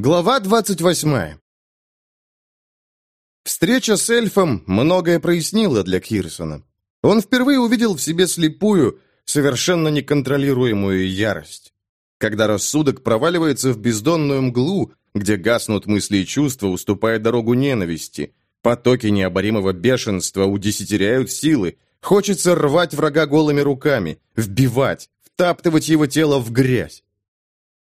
Глава 28 Встреча с эльфом многое прояснила для Кирсона. Он впервые увидел в себе слепую, совершенно неконтролируемую ярость. Когда рассудок проваливается в бездонную мглу, где гаснут мысли и чувства, уступая дорогу ненависти, потоки необоримого бешенства удесятеряют силы, хочется рвать врага голыми руками, вбивать, втаптывать его тело в грязь.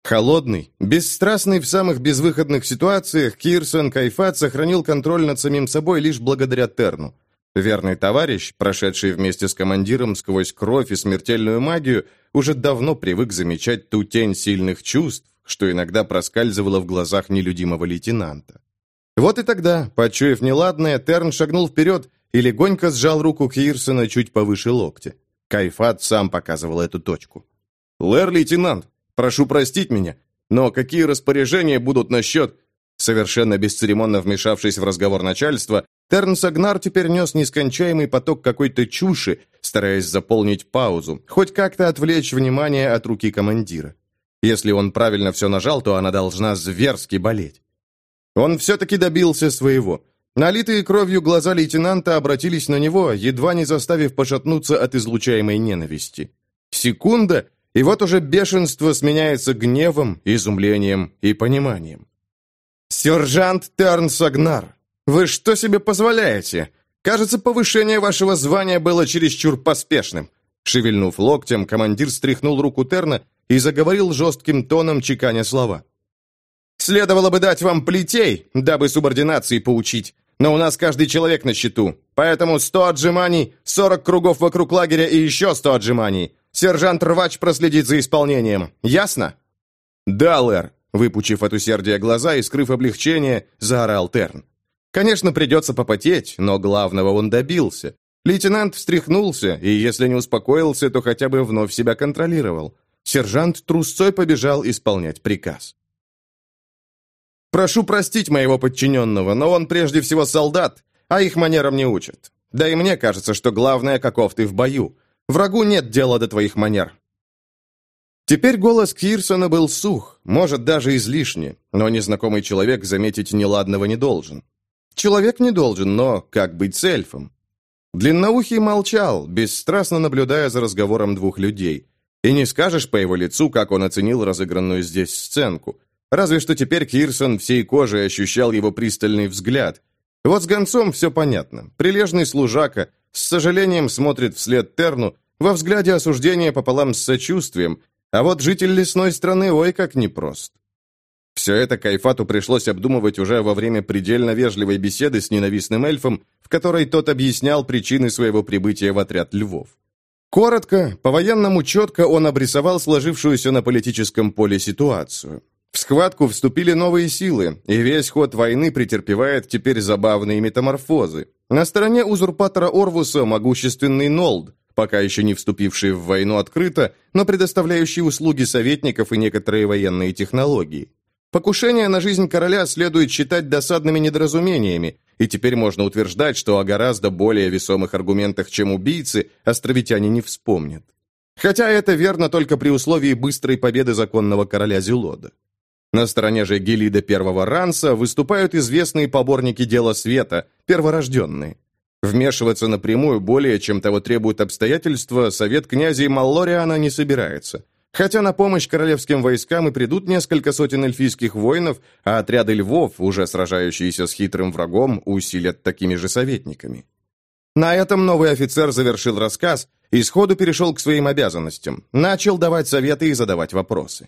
Холодный, бесстрастный в самых безвыходных ситуациях, Кирсон Кайфат сохранил контроль над самим собой лишь благодаря Терну. Верный товарищ, прошедший вместе с командиром сквозь кровь и смертельную магию, уже давно привык замечать ту тень сильных чувств, что иногда проскальзывала в глазах нелюдимого лейтенанта. Вот и тогда, почуяв неладное, Терн шагнул вперед и легонько сжал руку Кирсона чуть повыше локтя. Кайфат сам показывал эту точку. «Лэр, лейтенант, Прошу простить меня, но какие распоряжения будут насчет...» Совершенно бесцеремонно вмешавшись в разговор начальства, Терн Сагнар теперь нес нескончаемый поток какой-то чуши, стараясь заполнить паузу, хоть как-то отвлечь внимание от руки командира. Если он правильно все нажал, то она должна зверски болеть. Он все-таки добился своего. Налитые кровью глаза лейтенанта обратились на него, едва не заставив пошатнуться от излучаемой ненависти. Секунда, и вот уже бешенство сменяется гневом, изумлением и пониманием. «Сержант Терн Сагнар, вы что себе позволяете? Кажется, повышение вашего звания было чересчур поспешным». Шевельнув локтем, командир стряхнул руку Терна и заговорил жестким тоном, чеканя слова. «Следовало бы дать вам плетей, дабы субординации поучить, но у нас каждый человек на счету, поэтому сто отжиманий, сорок кругов вокруг лагеря и еще сто отжиманий. Сержант Рвач проследит за исполнением. Ясно?» «Да, Лэр», — выпучив от усердия глаза и скрыв облегчение, заорал Терн. «Конечно, придется попотеть, но главного он добился. Лейтенант встряхнулся, и если не успокоился, то хотя бы вновь себя контролировал. Сержант трусцой побежал исполнять приказ. «Прошу простить моего подчиненного, но он прежде всего солдат, а их манерам не учат. Да и мне кажется, что главное, каков ты в бою. Врагу нет дела до твоих манер». Теперь голос Кирсона был сух, может, даже излишне, но незнакомый человек заметить неладного не должен. Человек не должен, но как быть с эльфом? Длинноухий молчал, бесстрастно наблюдая за разговором двух людей. И не скажешь по его лицу, как он оценил разыгранную здесь сценку. Разве что теперь Кирсон всей кожей ощущал его пристальный взгляд. Вот с гонцом все понятно. Прилежный служака, с сожалением смотрит вслед Терну, во взгляде осуждения пополам с сочувствием, а вот житель лесной страны ой как непрост. Все это Кайфату пришлось обдумывать уже во время предельно вежливой беседы с ненавистным эльфом, в которой тот объяснял причины своего прибытия в отряд львов. Коротко, по-военному четко он обрисовал сложившуюся на политическом поле ситуацию. В схватку вступили новые силы, и весь ход войны претерпевает теперь забавные метаморфозы. На стороне узурпатора Орвуса могущественный Нолд, пока еще не вступивший в войну открыто, но предоставляющий услуги советников и некоторые военные технологии. Покушение на жизнь короля следует считать досадными недоразумениями, и теперь можно утверждать, что о гораздо более весомых аргументах, чем убийцы, островитяне не вспомнят. Хотя это верно только при условии быстрой победы законного короля Зелода. На стороне же Гелида первого ранса выступают известные поборники дела света, перворожденные. Вмешиваться напрямую более, чем того требуют обстоятельства, совет князей Маллориана не собирается. Хотя на помощь королевским войскам и придут несколько сотен эльфийских воинов, а отряды львов, уже сражающиеся с хитрым врагом, усилят такими же советниками. На этом новый офицер завершил рассказ и сходу перешел к своим обязанностям, начал давать советы и задавать вопросы.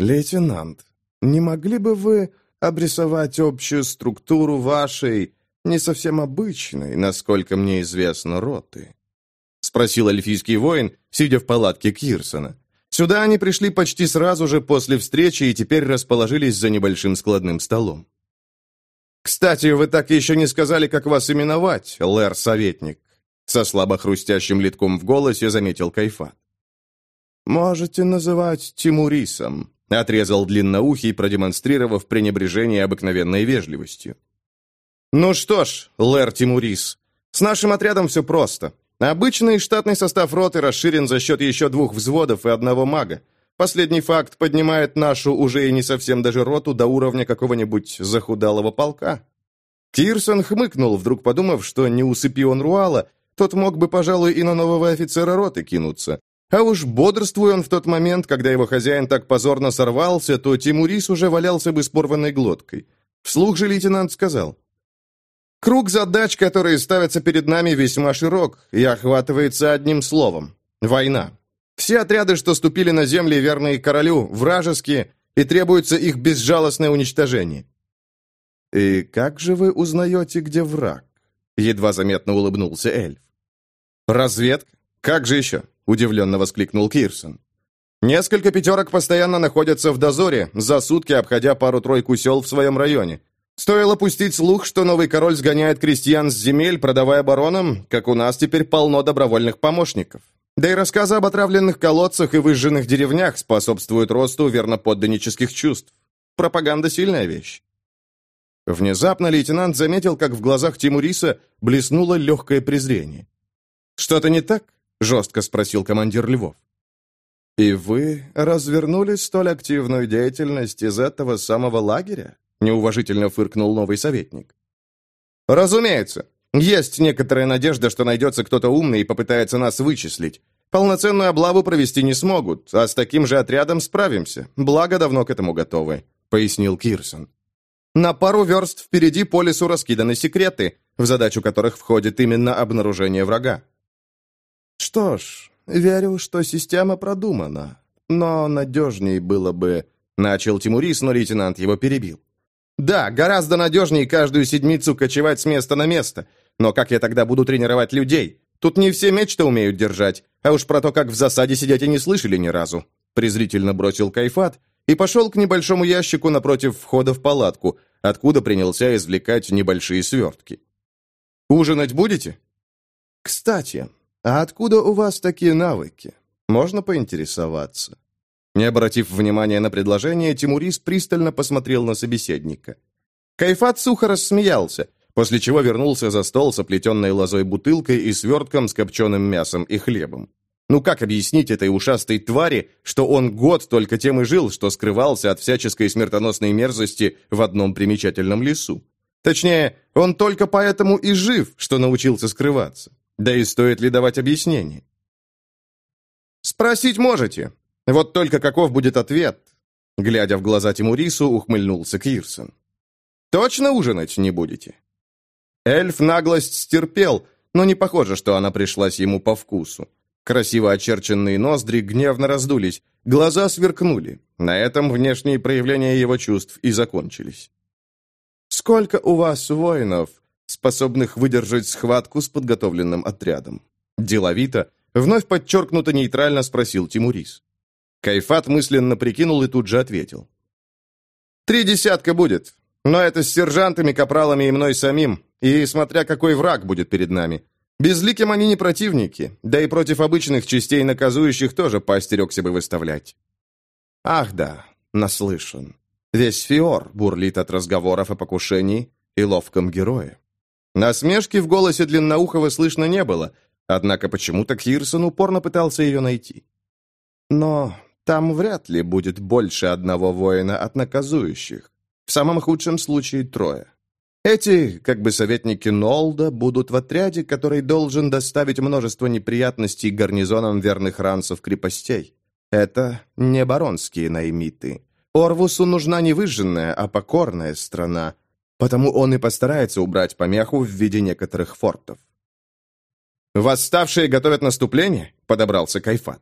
«Лейтенант, не могли бы вы обрисовать общую структуру вашей, не совсем обычной, насколько мне известно, роты?» Спросил эльфийский воин, сидя в палатке Кирсона. Сюда они пришли почти сразу же после встречи и теперь расположились за небольшим складным столом. «Кстати, вы так еще не сказали, как вас именовать, лэр-советник», со слабо хрустящим литком в голосе заметил Кайфат. «Можете называть Тимурисом», Отрезал длинноухий, продемонстрировав пренебрежение обыкновенной вежливостью. «Ну что ж, Лэр Тимурис, с нашим отрядом все просто. Обычный штатный состав роты расширен за счет еще двух взводов и одного мага. Последний факт поднимает нашу уже и не совсем даже роту до уровня какого-нибудь захудалого полка. Кирсон хмыкнул, вдруг подумав, что не усыпи он Руала, тот мог бы, пожалуй, и на нового офицера роты кинуться. А уж бодрствуя он в тот момент, когда его хозяин так позорно сорвался, то Тимурис уже валялся бы с порванной глоткой. Вслух же лейтенант сказал. «Круг задач, которые ставятся перед нами, весьма широк и охватывается одним словом – война. Все отряды, что ступили на земли, верные королю, вражеские, и требуется их безжалостное уничтожение. «И как же вы узнаете, где враг?» Едва заметно улыбнулся эльф. «Разведка? Как же еще?» Удивленно воскликнул Кирсон. «Несколько пятерок постоянно находятся в дозоре, за сутки обходя пару-тройку сел в своем районе. Стоило пустить слух, что новый король сгоняет крестьян с земель, продавая баронам, как у нас теперь полно добровольных помощников. Да и рассказы об отравленных колодцах и выжженных деревнях способствуют росту верноподданнических чувств. Пропаганда – сильная вещь. Внезапно лейтенант заметил, как в глазах Тимуриса блеснуло легкое презрение. «Что-то не так?» – жестко спросил командир Львов. «И вы развернули столь активную деятельность из этого самого лагеря?» – неуважительно фыркнул новый советник. «Разумеется. Есть некоторая надежда, что найдется кто-то умный и попытается нас вычислить. Полноценную облаву провести не смогут, а с таким же отрядом справимся. Благо, давно к этому готовы», — пояснил Кирсон. На пару верст впереди по лесу раскиданы секреты, в задачу которых входит именно обнаружение врага. Что ж, верю, что система продумана, но надежнее было бы... Начал Тимурис, но лейтенант его перебил. Да, гораздо надежнее каждую седмицу кочевать с места на место, но как я тогда буду тренировать людей? Тут не все меч-то умеют держать, а уж про то, как в засаде сидеть и не слышали ни разу. Презрительно бросил Кайфат, и пошел к небольшому ящику напротив входа в палатку, откуда принялся извлекать небольшие свертки. «Ужинать будете?» «Кстати, а откуда у вас такие навыки? Можно поинтересоваться?» Не обратив внимания на предложение, Тимурис пристально посмотрел на собеседника. Кайфат сухо рассмеялся, после чего вернулся за стол с оплетенной лозой бутылкой и свертком с копченым мясом и хлебом. Ну как объяснить этой ушастой твари, что он год только тем и жил, что скрывался от всяческой смертоносной мерзости в одном примечательном лесу? Точнее, он только поэтому и жив, что научился скрываться. Да и стоит ли давать объяснение? «Спросить можете. Вот только каков будет ответ?» Глядя в глаза Тимурису, ухмыльнулся Кирсон. «Точно ужинать не будете?» Эльф наглость стерпел, но не похоже, что она пришлась ему по вкусу. Красиво очерченные ноздри гневно раздулись, глаза сверкнули. На этом внешние проявления его чувств и закончились. «Сколько у вас воинов, способных выдержать схватку с подготовленным отрядом?» Деловито, вновь подчеркнуто нейтрально спросил Тимурис. Кайфат мысленно прикинул и тут же ответил. «Три десятка будет, но это с сержантами, капралами и мной самим, и смотря какой враг будет перед нами. Безликим они не противники, да и против обычных частей наказующих тоже поостерегся бы выставлять. Ах да, наслышан. Весь Фиор бурлит от разговоров о покушении и ловком герое. Насмешки в голосе Длинноухова слышно не было, однако почему-то Кирсон упорно пытался ее найти. Но там вряд ли будет больше одного воина от наказующих. В самом худшем случае трое. Эти, как бы советники Нолда, будут в отряде, который должен доставить множество неприятностей гарнизонам верных ранцев крепостей. Это не баронские наймиты. Орвусу нужна не выжженная, а покорная страна, потому он и постарается убрать помеху в виде некоторых фортов. «Восставшие готовят наступление?» — подобрался Кайфат.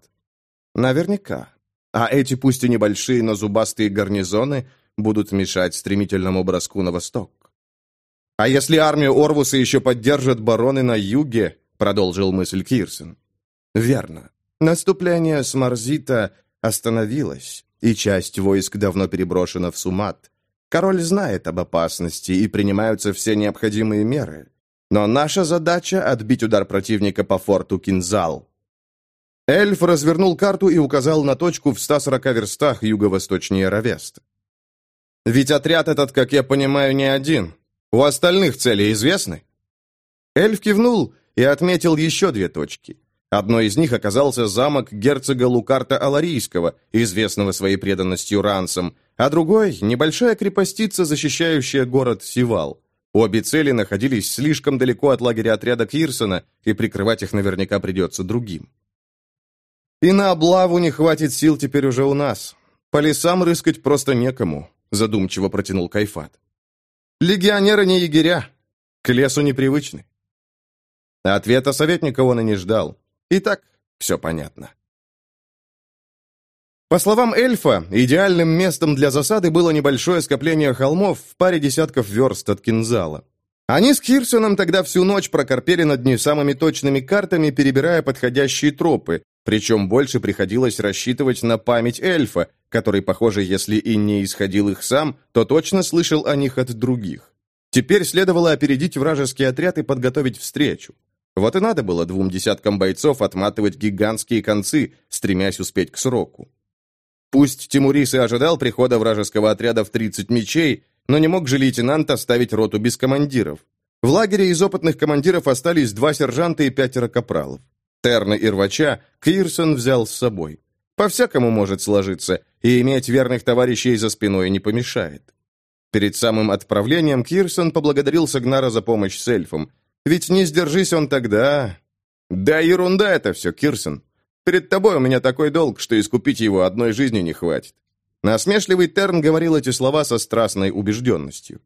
«Наверняка. А эти, пусть и небольшие, но зубастые гарнизоны будут мешать стремительному броску на восток. «А если армию Орвуса еще поддержат бароны на юге?» — продолжил мысль Кирсон. «Верно. Наступление с Марзита остановилось, и часть войск давно переброшена в Сумат. Король знает об опасности, и принимаются все необходимые меры. Но наша задача — отбить удар противника по форту Кинзал». Эльф развернул карту и указал на точку в 140 верстах юго-восточнее Равест. «Ведь отряд этот, как я понимаю, не один. У остальных цели известны?» Эльф кивнул и отметил еще две точки. Одной из них оказался замок герцога Лукарта Аларийского, известного своей преданностью ранцам, а другой – небольшая крепостица, защищающая город Сивал. Обе цели находились слишком далеко от лагеря отряда Кирсона, и прикрывать их наверняка придется другим. «И на облаву не хватит сил теперь уже у нас. По лесам рыскать просто некому», – задумчиво протянул Кайфат. «Легионеры не егеря, к лесу непривычны». Ответа советника он и не ждал. И так все понятно. По словам эльфа, идеальным местом для засады было небольшое скопление холмов в паре десятков верст от Кинзала. Они с Кирсоном тогда всю ночь прокорпели над не самыми точными картами, перебирая подходящие тропы, причем больше приходилось рассчитывать на память эльфа, который, похоже, если и не исходил их сам, то точно слышал о них от других. Теперь следовало опередить вражеский отряд и подготовить встречу. Вот и надо было двум десяткам бойцов отматывать гигантские концы, стремясь успеть к сроку. Пусть Тимурис и ожидал прихода вражеского отряда в 30 мечей, но не мог же лейтенант оставить роту без командиров. В лагере из опытных командиров остались два сержанта и пятеро капралов. Терна и Рвача Кирсон взял с собой. По-всякому может сложиться, и иметь верных товарищей за спиной не помешает. Перед самым отправлением Кирсон поблагодарил Сагнара за помощь с эльфом, ведь не сдержись он тогда... Да ерунда это все, Кирсон. Перед тобой у меня такой долг, что искупить его одной жизни не хватит. Насмешливый Терн говорил эти слова со страстной убежденностью.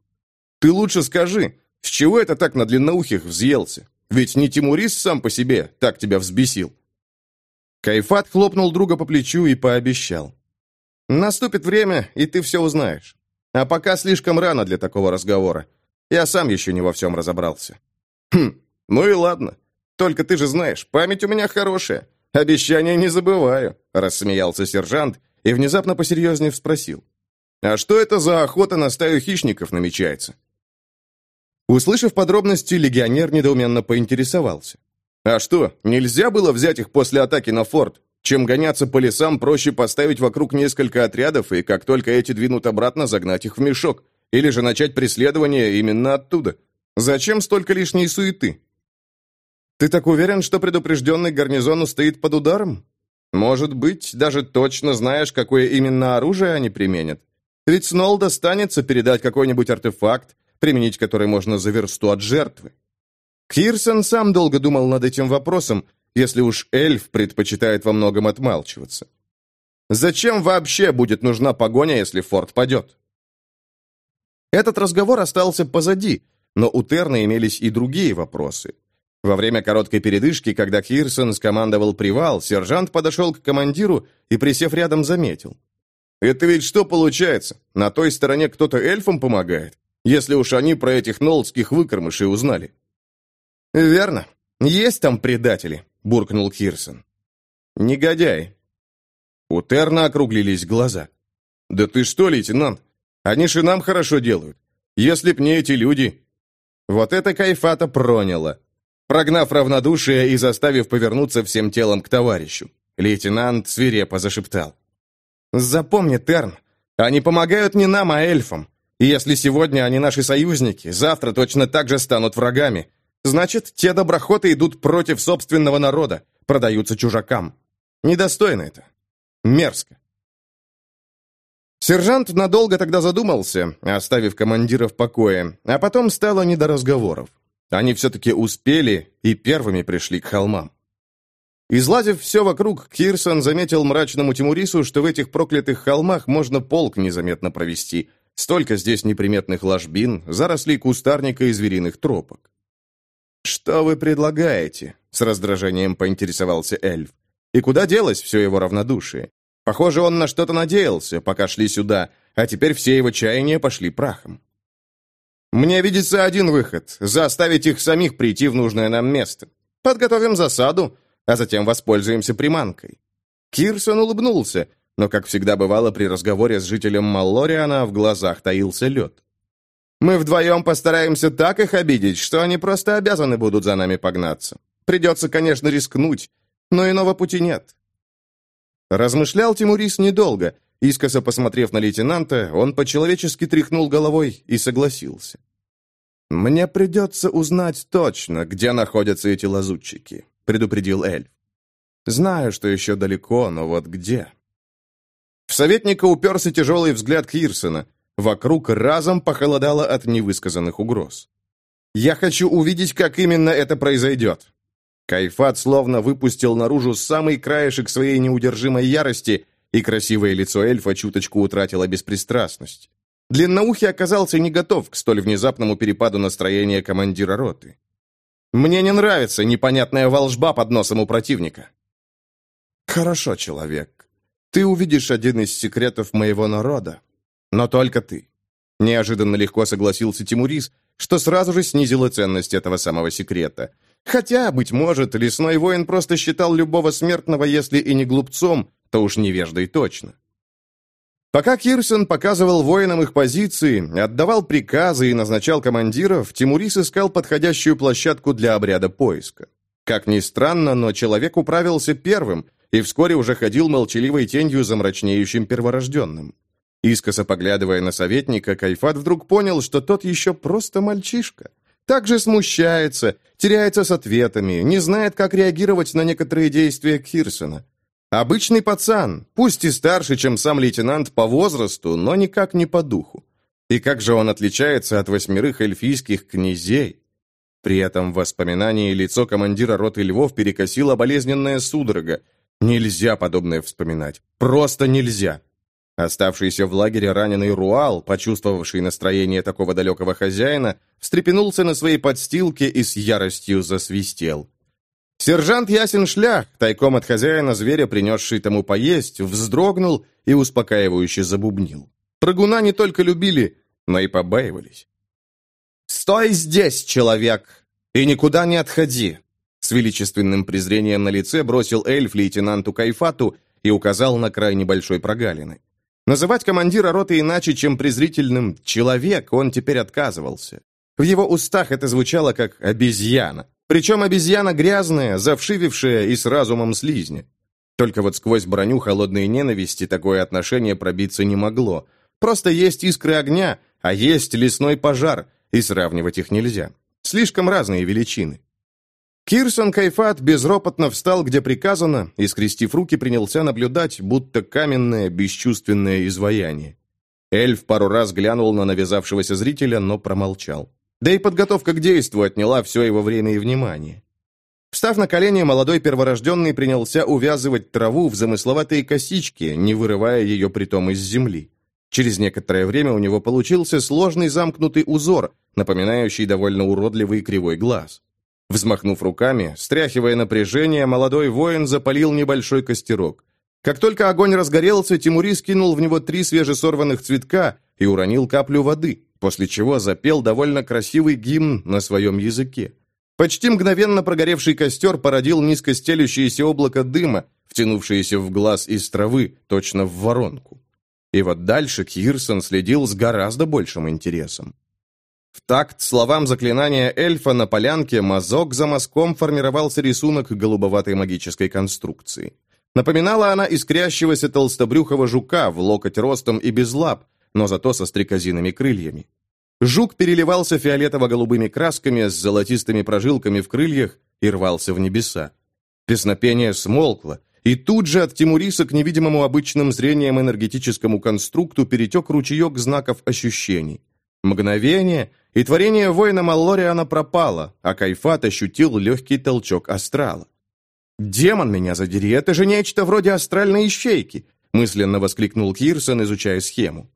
Ты лучше скажи, с чего это так на длинноухих взъелся? Ведь не Тимурис сам по себе так тебя взбесил. Кайфат хлопнул друга по плечу и пообещал. «Наступит время, и ты все узнаешь. А пока слишком рано для такого разговора. Я сам еще не во всем разобрался». «Хм, ну и ладно. Только ты же знаешь, память у меня хорошая. Обещания не забываю», — рассмеялся сержант и внезапно посерьезнее спросил. «А что это за охота на стаю хищников намечается?» Услышав подробности, легионер недоуменно поинтересовался. «А что, нельзя было взять их после атаки на форт? Чем гоняться по лесам, проще поставить вокруг несколько отрядов, и как только эти двинут обратно, загнать их в мешок. Или же начать преследование именно оттуда. Зачем столько лишней суеты? Ты так уверен, что предупрежденный гарнизон стоит под ударом? Может быть, даже точно знаешь, какое именно оружие они применят? Ведь Снолл достанется передать какой-нибудь артефакт, применить который можно за версту от жертвы. Кирсон сам долго думал над этим вопросом, если уж эльф предпочитает во многом отмалчиваться. Зачем вообще будет нужна погоня, если форт падет? Этот разговор остался позади, но у Терна имелись и другие вопросы. Во время короткой передышки, когда Кирсон скомандовал привал, сержант подошел к командиру и, присев рядом, заметил. «Это ведь что получается? На той стороне кто-то эльфам помогает, если уж они про этих нолдских выкормышей узнали». «Верно. Есть там предатели», — буркнул Кирсон. «Негодяй». У Терна округлились глаза. «Да ты что, лейтенант? Они же нам хорошо делают. Если б не эти люди, вот это кайфата проняло. Прогнав равнодушие и заставив повернуться всем телом к товарищу, лейтенант свирепо зашептал. «Запомни, Терн, они помогают не нам, а эльфам. И если сегодня они наши союзники, завтра точно так же станут врагами. Значит, те доброхоты идут против собственного народа, продаются чужакам. Недостойно это. Мерзко. Сержант надолго тогда задумался, оставив командира в покое, а потом стало не до разговоров. Они все-таки успели и первыми пришли к холмам. Изладив все вокруг, Кирсон заметил мрачному Тимурису, что в этих проклятых холмах можно полк незаметно провести. Столько здесь неприметных ложбин, зарослей кустарника и звериных тропок. «Что вы предлагаете?» — с раздражением поинтересовался эльф. «И куда делось все его равнодушие? Похоже, он на что-то надеялся, пока шли сюда, а теперь все его чаяния пошли прахом. Мне видится один выход — заставить их самих прийти в нужное нам место. Подготовим засаду, а затем воспользуемся приманкой. Кирсон улыбнулся, но, как всегда бывало при разговоре с жителем Маллориана, в глазах таился лед. «Мы вдвоем постараемся так их обидеть, что они просто обязаны будут за нами погнаться. Придется, конечно, рискнуть, но иного пути нет. Размышлял Тимурис недолго. Искоса посмотрев на лейтенанта, он по-человечески тряхнул головой и согласился. «Мне придется узнать точно, где находятся эти лазутчики», — предупредил Эльф. Знаю, что еще далеко, но вот где? В советника уперся тяжелый взгляд Кирсона. Вокруг разом похолодало от невысказанных угроз. «Я хочу увидеть, как именно это произойдет». Кайфат словно выпустил наружу самый краешек своей неудержимой ярости, и красивое лицо эльфа чуточку утратило беспристрастность. Длинноухий оказался не готов к столь внезапному перепаду настроения командира роты. «Мне не нравится непонятная волжба под носом у противника». «Хорошо, человек. Ты увидишь один из секретов моего народа. Но только ты». Неожиданно легко согласился Тимурис, что сразу же снизило ценность этого самого секрета. Хотя, быть может, лесной воин просто считал любого смертного, если и не глупцом, то уж невеждой точно. Пока Кирсон показывал воинам их позиции, отдавал приказы и назначал командиров, Тимурис искал подходящую площадку для обряда поиска. Как ни странно, но человек управился первым и вскоре уже ходил молчаливой тенью за мрачнеющим перворожденным. Искоса поглядывая на советника, Кайфат вдруг понял, что тот еще просто мальчишка. Также смущается, теряется с ответами, не знает, как реагировать на некоторые действия Кирсона. Обычный пацан, пусть и старше, чем сам лейтенант по возрасту, но никак не по духу. И как же он отличается от восьмерых эльфийских князей? При этом в воспоминании лицо командира роты львов перекосила болезненная судорога. Нельзя подобное вспоминать. Просто нельзя. Оставшийся в лагере раненый Руал, почувствовавший настроение такого далекого хозяина, встрепенулся на своей подстилке и с яростью засвистел. Сержант Ясен Шлях, тайком от хозяина зверя, принесший тому поесть, вздрогнул и успокаивающе забубнил. Прыгуна не только любили, но и побаивались. «Стой здесь, человек, и никуда не отходи!» С величественным презрением на лице бросил эльф лейтенанту Кайфату и указал на край небольшой прогалины. Называть командира роты иначе, чем презрительным «человек» он теперь отказывался. В его устах это звучало как «обезьяна». Причем обезьяна грязная, завшивившая и с разумом слизня. Только вот сквозь броню холодной ненависти такое отношение пробиться не могло. Просто есть искры огня, а есть лесной пожар, и сравнивать их нельзя. Слишком разные величины. Кирсон Кайфат безропотно встал, где приказано, и, скрестив руки, принялся наблюдать, будто каменное, бесчувственное изваяние. Эльф пару раз глянул на навязавшегося зрителя, но промолчал. Да и подготовка к действию отняла все его время и внимание. Встав на колени, молодой перворожденный принялся увязывать траву в замысловатые косички, не вырывая ее притом из земли. Через некоторое время у него получился сложный замкнутый узор, напоминающий довольно уродливый кривой глаз. Взмахнув руками, стряхивая напряжение, молодой воин запалил небольшой костерок. Как только огонь разгорелся, Тимурис кинул в него три свежесорванных цветка и уронил каплю воды, после чего запел довольно красивый гимн на своем языке. Почти мгновенно прогоревший костер породил низко стелющееся облако дыма, втянувшееся в глаз из травы, точно в воронку. И вот дальше Кирсон следил с гораздо большим интересом. В такт словам заклинания эльфа на полянке мазок за мазком формировался рисунок голубоватой магической конструкции. Напоминала она искрящегося толстобрюхого жука в локоть ростом и без лап, но зато со стрекозиными крыльями. Жук переливался фиолетово-голубыми красками с золотистыми прожилками в крыльях и рвался в небеса. Песнопение смолкло, и тут же от Тимуриса к невидимому обычным зрением энергетическому конструкту перетек ручеек знаков ощущений. Мгновение, и творение воина Маллориана пропало, а Кайфат ощутил легкий толчок астрала. «Демон меня задери, это же нечто вроде астральной ищейки!» мысленно воскликнул Кирсон, изучая схему.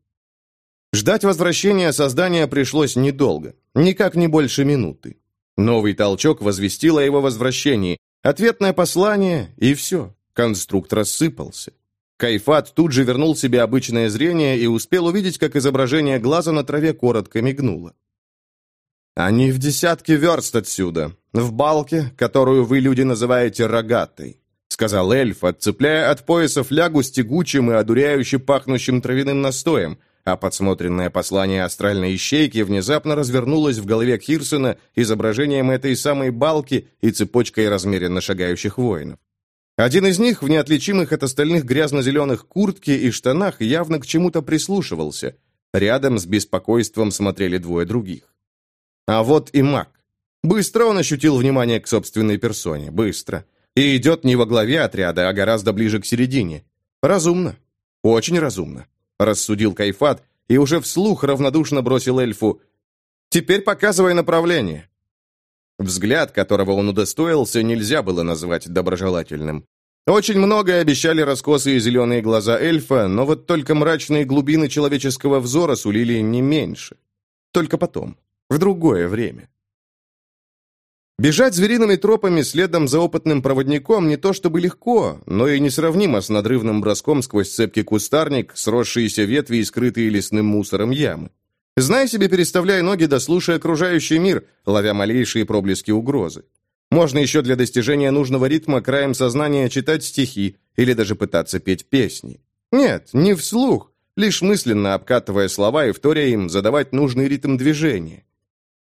Ждать возвращения создания пришлось недолго, никак не больше минуты. Новый толчок возвестил о его возвращении, ответное послание, и все, конструкт рассыпался. Кайфат тут же вернул себе обычное зрение и успел увидеть, как изображение глаза на траве коротко мигнуло. «Они в десятке верст отсюда, в балке, которую вы, люди, называете рогатой», сказал эльф, отцепляя от пояса флягу с тягучим и одуряюще пахнущим травяным настоем, а подсмотренное послание астральной ищейки внезапно развернулось в голове Кирсона изображением этой самой балки и цепочкой размеренно шагающих воинов. Один из них, в неотличимых от остальных грязно-зеленых куртке и штанах, явно к чему-то прислушивался. Рядом с беспокойством смотрели двое других. А вот и маг. Быстро он ощутил внимание к собственной персоне, быстро. И идет не во главе отряда, а гораздо ближе к середине. Разумно. Очень разумно. Рассудил Кайфат и уже вслух равнодушно бросил эльфу. «Теперь показывай направление». Взгляд, которого он удостоился, нельзя было назвать доброжелательным. Очень многое обещали раскосые зеленые глаза эльфа, но вот только мрачные глубины человеческого взора сулили не меньше. Только потом, в другое время. Бежать звериными тропами следом за опытным проводником не то чтобы легко, но и несравнимо с надрывным броском сквозь цепкий кустарник, сросшиеся ветви и скрытые лесным мусором ямы. Знай себе, переставляй ноги, дослушай окружающий мир, ловя малейшие проблески угрозы. Можно еще для достижения нужного ритма краем сознания читать стихи или даже пытаться петь песни. Нет, не вслух, лишь мысленно обкатывая слова и вторя им задавать нужный ритм движения.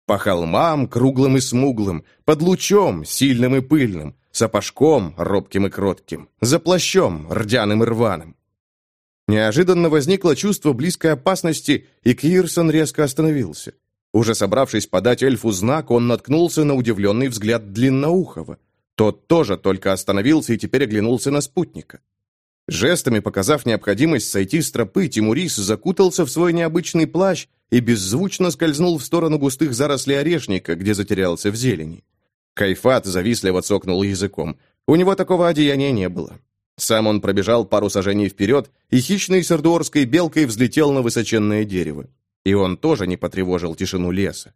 По холмам, круглым и смуглым, под лучом, сильным и пыльным, сапожком, робким и кротким, за плащом, рдяным и рваным. Неожиданно возникло чувство близкой опасности, и Кирсон резко остановился. Уже собравшись подать эльфу знак, он наткнулся на удивленный взгляд Длинноухова. Тот тоже только остановился и теперь оглянулся на спутника. Жестами показав необходимость сойти с тропы, Тимурис закутался в свой необычный плащ и беззвучно скользнул в сторону густых зарослей орешника, где затерялся в зелени. Кайфат завистливо цокнул языком. У него такого одеяния не было. Сам он пробежал пару сажений вперед, и хищной сардуорской белкой взлетел на высоченное дерево. И он тоже не потревожил тишину леса.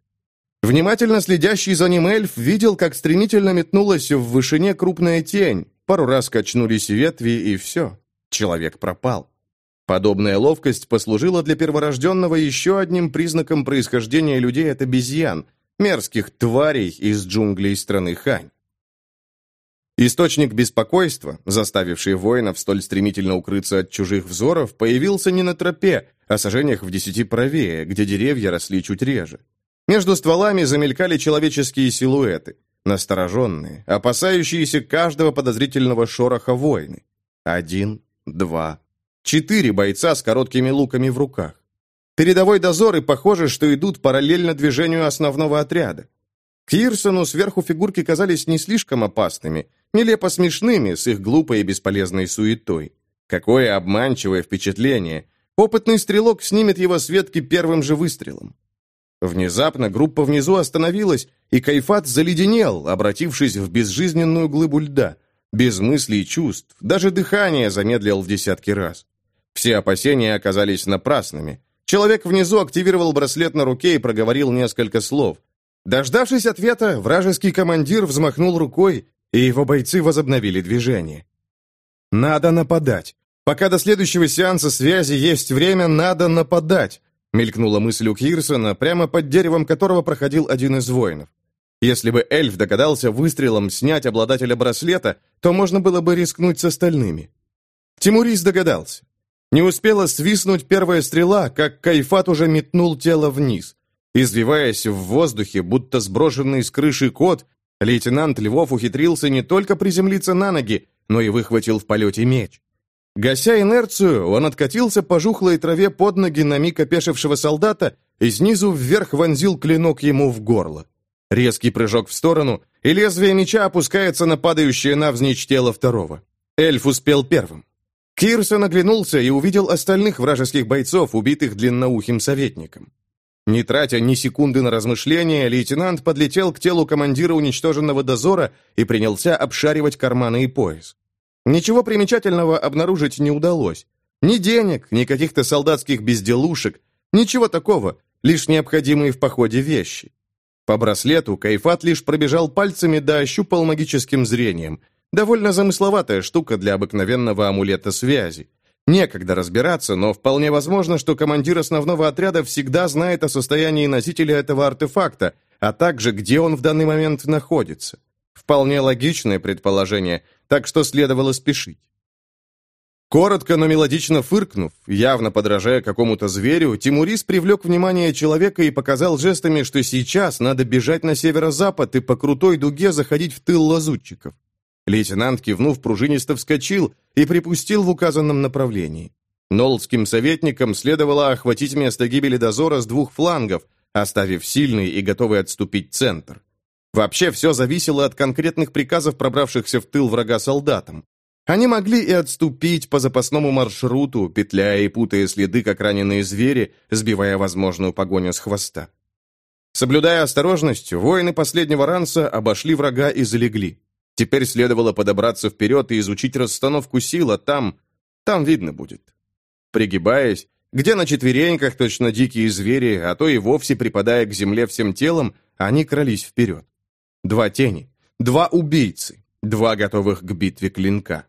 Внимательно следящий за ним эльф видел, как стремительно метнулась в вышине крупная тень, пару раз качнулись ветви, и все. Человек пропал. Подобная ловкость послужила для перворожденного еще одним признаком происхождения людей от обезьян, мерзких тварей из джунглей страны Хань. Источник беспокойства, заставивший воинов столь стремительно укрыться от чужих взоров, появился не на тропе, а сажениях в десяти правее, где деревья росли чуть реже. Между стволами замелькали человеческие силуэты, настороженные, опасающиеся каждого подозрительного шороха воины. Один, два, четыре бойца с короткими луками в руках. Передовой дозор и похоже, что идут параллельно движению основного отряда. Кирсону сверху фигурки казались не слишком опасными, нелепо смешными с их глупой и бесполезной суетой. Какое обманчивое впечатление! Опытный стрелок снимет его с ветки первым же выстрелом. Внезапно группа внизу остановилась, и Кайфат заледенел, обратившись в безжизненную глыбу льда. Без мыслей и чувств, даже дыхание замедлил в десятки раз. Все опасения оказались напрасными. Человек внизу активировал браслет на руке и проговорил несколько слов. Дождавшись ответа, вражеский командир взмахнул рукой, и его бойцы возобновили движение. «Надо нападать. Пока до следующего сеанса связи есть время, надо нападать», мелькнула мысль у Кирсона, прямо под деревом которого проходил один из воинов. Если бы эльф догадался выстрелом снять обладателя браслета, то можно было бы рискнуть с остальными. Тимурис догадался. Не успела свистнуть первая стрела, как Кайфат уже метнул тело вниз. Извиваясь в воздухе, будто сброшенный с крыши кот, Лейтенант Львов ухитрился не только приземлиться на ноги, но и выхватил в полете меч. Гася инерцию, он откатился по жухлой траве под ноги на миг опешившего солдата и снизу вверх вонзил клинок ему в горло. Резкий прыжок в сторону, и лезвие меча опускается на падающее навзничь тело второго. Эльф успел первым. Кирсон оглянулся и увидел остальных вражеских бойцов, убитых длинноухим советником. Не тратя ни секунды на размышления, лейтенант подлетел к телу командира уничтоженного дозора и принялся обшаривать карманы и пояс. Ничего примечательного обнаружить не удалось. Ни денег, ни каких-то солдатских безделушек, ничего такого, лишь необходимые в походе вещи. По браслету Кайфат лишь пробежал пальцами да ощупал магическим зрением. Довольно замысловатая штука для обыкновенного амулета связи. Некогда разбираться, но вполне возможно, что командир основного отряда всегда знает о состоянии носителя этого артефакта, а также где он в данный момент находится. Вполне логичное предположение, так что следовало спешить. Коротко, но мелодично фыркнув, явно подражая какому-то зверю, Тимурис привлек внимание человека и показал жестами, что сейчас надо бежать на северо-запад и по крутой дуге заходить в тыл лазутчиков. Лейтенант, кивнув, пружинисто вскочил и припустил в указанном направлении. Нолдским советникам следовало охватить место гибели дозора с двух флангов, оставив сильный и готовый отступить центр. Вообще, все зависело от конкретных приказов пробравшихся в тыл врага солдатам. Они могли и отступить по запасному маршруту, петляя и путая следы, как раненые звери, сбивая возможную погоню с хвоста. Соблюдая осторожность, воины последнего ранца обошли врага и залегли. Теперь следовало подобраться вперед и изучить расстановку сил, а там... там видно будет. Пригибаясь, где на четвереньках точно дикие звери, а то и вовсе припадая к земле всем телом, они крались вперед. Два тени, два убийцы, два готовых к битве клинка.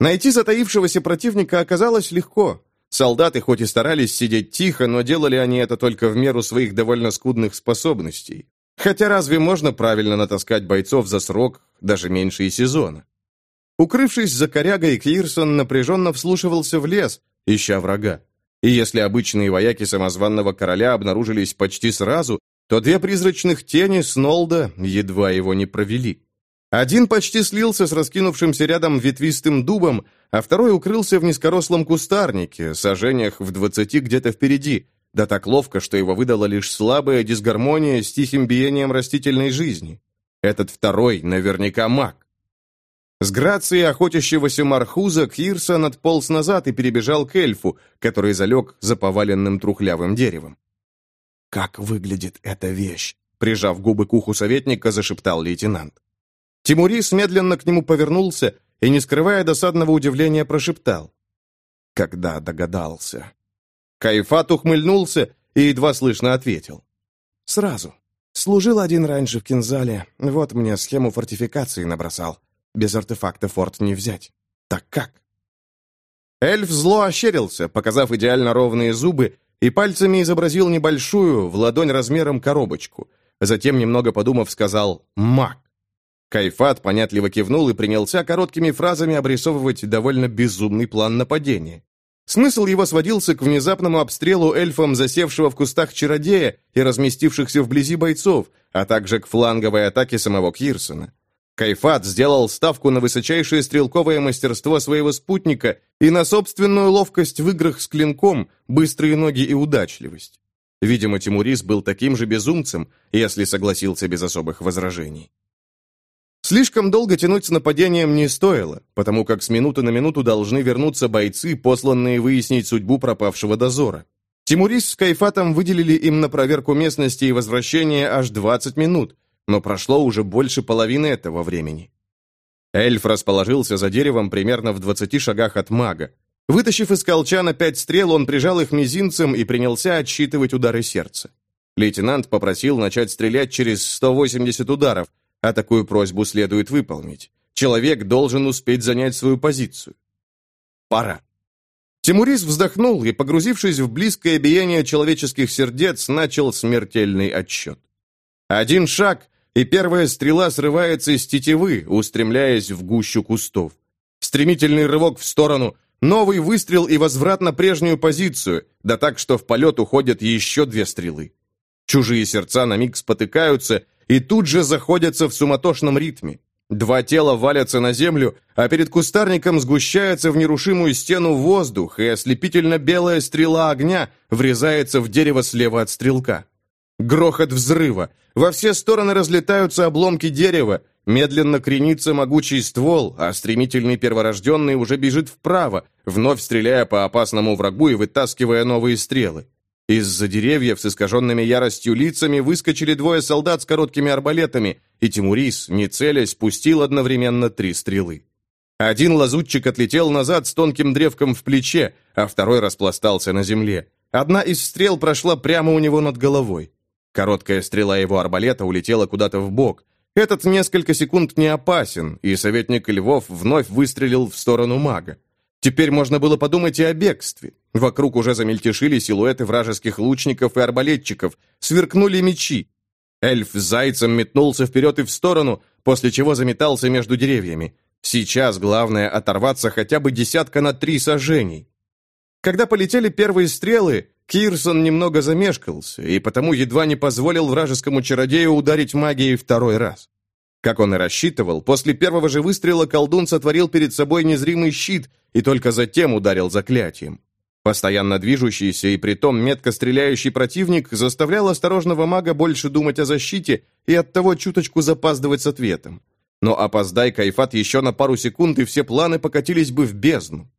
Найти затаившегося противника оказалось легко. Солдаты хоть и старались сидеть тихо, но делали они это только в меру своих довольно скудных способностей. Хотя разве можно правильно натаскать бойцов за срок, даже меньше и сезона? Укрывшись за корягой, Кирсон напряженно вслушивался в лес, ища врага. И если обычные вояки самозванного короля обнаружились почти сразу, то две призрачных тени Снолда едва его не провели. Один почти слился с раскинувшимся рядом ветвистым дубом, а второй укрылся в низкорослом кустарнике, сажениях в двадцати где-то впереди, да так ловко, что его выдала лишь слабая дисгармония с тихим биением растительной жизни. Этот второй наверняка маг. С грацией охотящегося мархуза Кирсон отполз назад и перебежал к эльфу, который залег за поваленным трухлявым деревом. «Как выглядит эта вещь?» Прижав губы к уху советника, зашептал лейтенант. Тимурис медленно к нему повернулся и, не скрывая досадного удивления, прошептал. «Когда догадался?» Кайфат ухмыльнулся и едва слышно ответил. «Сразу. Служил один раньше в Кинзале, вот мне схему фортификации набросал. Без артефакта форт не взять. Так как?» Эльф зло ощерился, показав идеально ровные зубы и пальцами изобразил небольшую, в ладонь размером коробочку. Затем, немного подумав, сказал «маг». Кайфат понятливо кивнул и принялся короткими фразами обрисовывать довольно безумный план нападения. Смысл его сводился к внезапному обстрелу эльфом засевшего в кустах чародея и разместившихся вблизи бойцов, а также к фланговой атаке самого Кирсона. Кайфат сделал ставку на высочайшее стрелковое мастерство своего спутника и на собственную ловкость в играх с клинком, быстрые ноги и удачливость. Видимо, Тимурис был таким же безумцем, если согласился без особых возражений. Слишком долго тянуть с нападением не стоило, потому как с минуты на минуту должны вернуться бойцы, посланные выяснить судьбу пропавшего дозора. Тимурис с Кайфатом выделили им на проверку местности и возвращение аж 20 минут, но прошло уже больше половины этого времени. Эльф расположился за деревом примерно в двадцати шагах от мага. Вытащив из колчана пять стрел, он прижал их мизинцем и принялся отсчитывать удары сердца. Лейтенант попросил начать стрелять через 180 ударов, а такую просьбу следует выполнить. Человек должен успеть занять свою позицию. Пора. Тимурис вздохнул и, погрузившись в близкое биение человеческих сердец, начал смертельный отсчет. Один шаг, и первая стрела срывается из тетивы, устремляясь в гущу кустов. Стремительный рывок в сторону, новый выстрел и возврат на прежнюю позицию, да так, что в полет уходят еще две стрелы. Чужие сердца на миг спотыкаются и тут же заходятся в суматошном ритме. Два тела валятся на землю, а перед кустарником сгущается в нерушимую стену воздух, и ослепительно белая стрела огня врезается в дерево слева от стрелка. Грохот взрыва. Во все стороны разлетаются обломки дерева. Медленно кренится могучий ствол, а стремительный перворожденный уже бежит вправо, вновь стреляя по опасному врагу и вытаскивая новые стрелы. Из-за деревьев с искаженными яростью лицами выскочили двое солдат с короткими арбалетами, и Тимурис, не целясь, пустил одновременно три стрелы. Один лазутчик отлетел назад с тонким древком в плече, а второй распластался на земле. Одна из стрел прошла прямо у него над головой. Короткая стрела его арбалета улетела куда-то в бок. Этот несколько секунд не опасен, и советник Львов вновь выстрелил в сторону мага. Теперь можно было подумать и о бегстве. Вокруг уже замельтешили силуэты вражеских лучников и арбалетчиков, сверкнули мечи. Эльф с зайцем метнулся вперед и в сторону, после чего заметался между деревьями. Сейчас главное оторваться хотя бы десятка на три сажений. Когда полетели первые стрелы, Кирсон немного замешкался и потому едва не позволил вражескому чародею ударить магией второй раз. Как он и рассчитывал, после первого же выстрела колдун сотворил перед собой незримый щит и только затем ударил заклятием. Постоянно движущийся и притом метко стреляющий противник заставлял осторожного мага больше думать о защите и оттого чуточку запаздывать с ответом. Но опоздай Кайфат еще на пару секунд, и все планы покатились бы в бездну.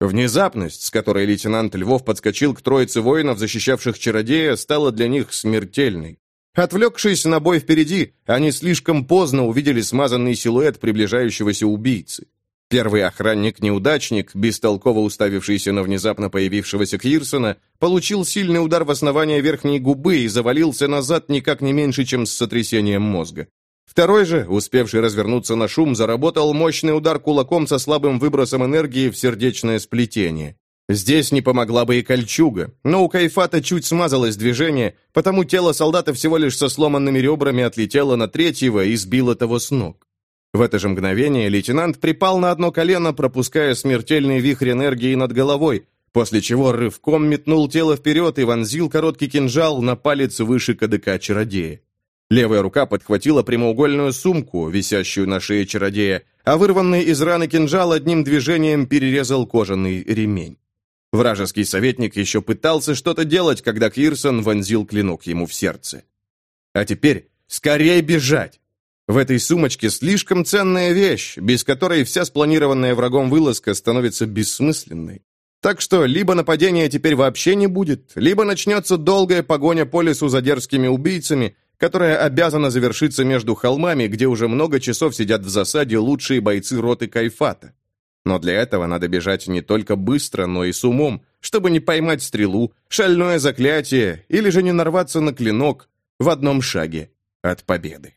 Внезапность, с которой лейтенант Львов подскочил к троице воинов, защищавших чародея, стала для них смертельной. Отвлекшись на бой впереди, они слишком поздно увидели смазанный силуэт приближающегося убийцы. Первый охранник-неудачник, бестолково уставившийся на внезапно появившегося Кирсона, получил сильный удар в основание верхней губы и завалился назад никак не меньше, чем с сотрясением мозга. Второй же, успевший развернуться на шум, заработал мощный удар кулаком со слабым выбросом энергии в сердечное сплетение. Здесь не помогла бы и кольчуга, но у Кайфата чуть смазалось движение, потому тело солдата всего лишь со сломанными ребрами отлетело на третьего и сбило того с ног. В это же мгновение лейтенант припал на одно колено, пропуская смертельный вихрь энергии над головой, после чего рывком метнул тело вперед и вонзил короткий кинжал на палец выше кадыка чародея. Левая рука подхватила прямоугольную сумку, висящую на шее чародея, а вырванный из раны кинжал одним движением перерезал кожаный ремень. Вражеский советник еще пытался что-то делать, когда Кирсон вонзил клинок ему в сердце. А теперь скорее бежать! В этой сумочке слишком ценная вещь, без которой вся спланированная врагом вылазка становится бессмысленной. Так что либо нападения теперь вообще не будет, либо начнется долгая погоня по лесу за дерзкими убийцами, которая обязана завершиться между холмами, где уже много часов сидят в засаде лучшие бойцы роты Кайфата. Но для этого надо бежать не только быстро, но и с умом, чтобы не поймать стрелу, шальное заклятие или же не нарваться на клинок в одном шаге от победы.